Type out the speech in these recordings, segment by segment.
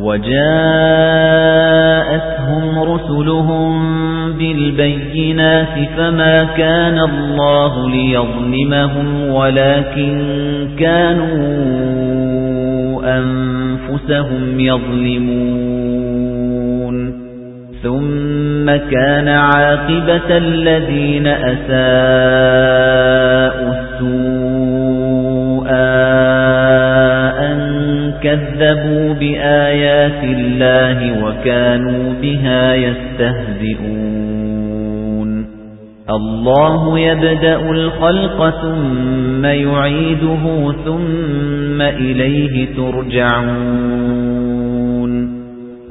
وجاءتهم رسلهم بالبينات فما كان الله ليظلمهم ولكن كانوا أنفسهم يظلمون. ثم كان عاقبة الذين أساءوا السوء كذبوا بآيات الله وكانوا بها يستهزئون. الله يبدأ الخلق ثم يعيده ثم إليه ترجعون.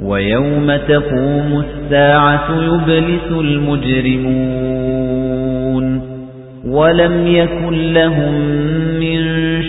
ويوم تقوم الساعة يبلس المجرمون. ولم يكن لهم من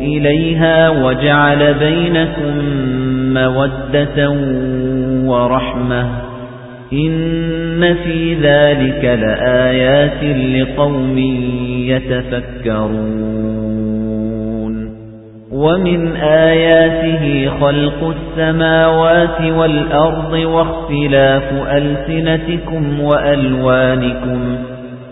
إِلَيْهَا وَجَعَلَ بَيْنَكُم مَّوَدَّةً وَرَحْمَةً إِنَّ فِي ذَلِكَ لَآيَاتٍ لِقَوْمٍ يَتَفَكَّرُونَ وَمِنْ آيَاتِهِ خَلْقُ السَّمَاوَاتِ وَالْأَرْضِ وَاخْتِلَافُ أَلْسِنَتِكُمْ وَأَلْوَانِكُمْ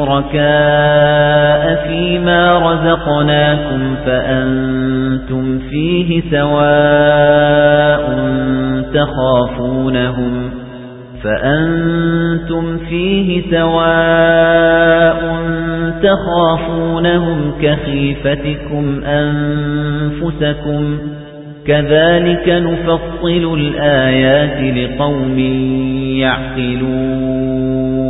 شُرَكَاءَ فِيمَا رَزَقْنَاكُمْ فَأَنتُمْ فِيهِ سَوَاءٌ تَخَافُونَهُمْ فَأَنتُمْ فِيهِ سَوَاءٌ تَخَافُونَهُمْ كَخِيفَتِكُمْ أَنفُسَكُمْ كَذَلِكَ نُفَصِّلُ الْآيَاتِ لِقَوْمٍ يَعْقِلُونَ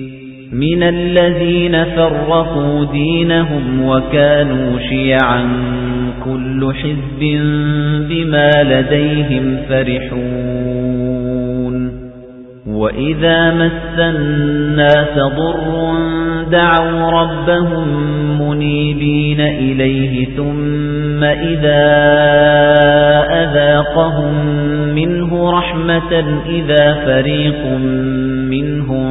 مِنَ الَّذِينَ فَرَّقُوا دِينَهُمْ وَكَانُوا شِيَعًا كُلُّ حِزْبٍ بِمَا لَدَيْهِمْ فَرِحُونَ. وَإِذَا مَسَّ النَّاسَ ضُرٌّ دَعَوْا رَبَّهُم مُنِيبِينَ إِلَيْهِ ثُمَّ إِذَا أَذَاقَهُم مِّنْهُ رَحْمَةً إِذَا فَرِيقٌ مِّنْهُم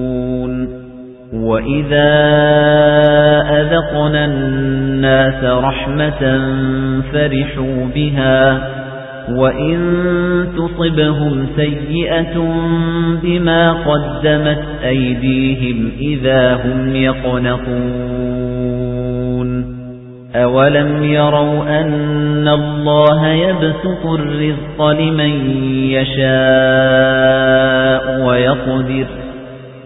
وَإِذَا أَذَقْنَا النَّاسَ رَحْمَةً فَرِحُوا بِهَا وَإِن تُصِبْهُمْ سَيِّئَةٌ بِمَا قَدَّمَتْ أَيْدِيهِمْ إِذَا هُمْ يَقْنَطُونَ أَوَلَمْ يَرَوْا أَنَّ اللَّهَ يَبْسُطُ الرِّزْقَ لِمَن يَشَاءُ وَيَقْدِرُ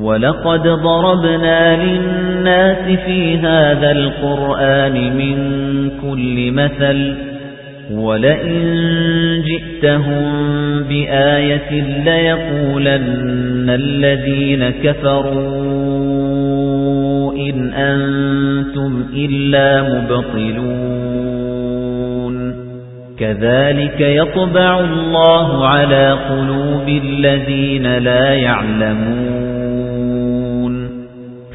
وَلَقَدْ ضَرَبْنَا لِلنَّاسِ فِي هَذَا الْقُرْآنِ مِنْ كُلِّ مَثَلٍ وَلَئِن جِئْتَهُم بِآيَةٍ لَّيَقُولَنَّ الَّذِينَ كَفَرُوا إِنْ أَنتُمْ إِلَّا مُبْطِلُونَ كَذَلِكَ يَطْبَعُ اللَّهُ عَلَى قُلُوبِ الَّذِينَ لَا يَعْلَمُونَ